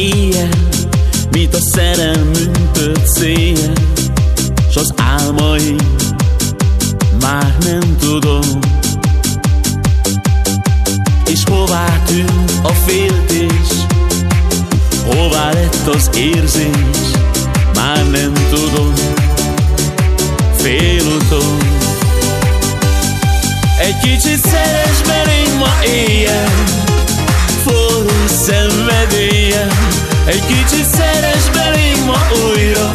éjjel, mint a szerelmünk tört széjjel, S az álmaim már nem tudom. És hová tűnt a féltés, hová lett az érzés, már nem tudom. Félúton egy kicsit szeres belénk ma éjjel Forró szenvedélyen Egy kicsit szeres belénk ma újra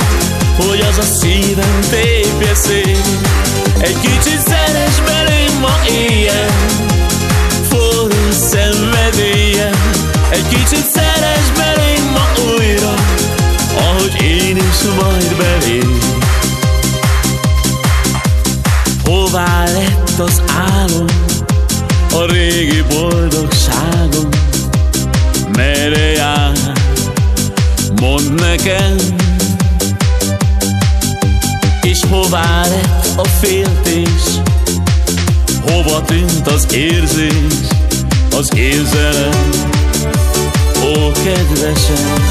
Hogy az a szívem tépje szét Egy kicsit szeres belénk ma éjjel Forró szenvedélyen Egy kicsit szeres belénk ma újra Ahogy én is majd belém Hová lett az álom, a régi boldogságom? Nekem És hová lett a féltés, hova tűnt az érzés, az érzelem, ó kedvesem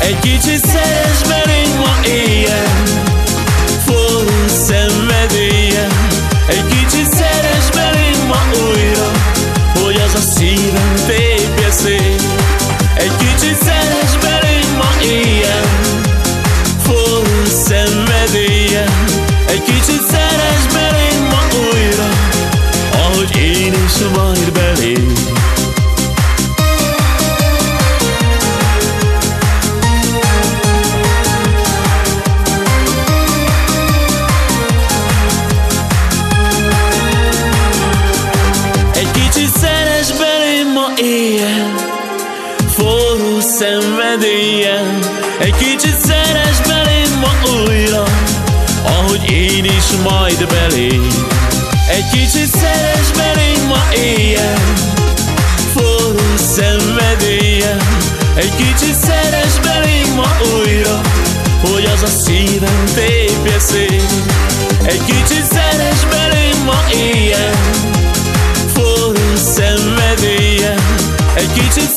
Egy kicsit szeres majd belém. Egy kicsit szeres belém ma éjjel Forró szenvedélyen Egy kicsit szeres belém ma újra Ahogy én is majd belém Egy kicsit szeres belém ma újra Hogy az a szívem tépje szét. Egy kicsit szeres belém ma éjjel forró szenvedélyen Egy kicsit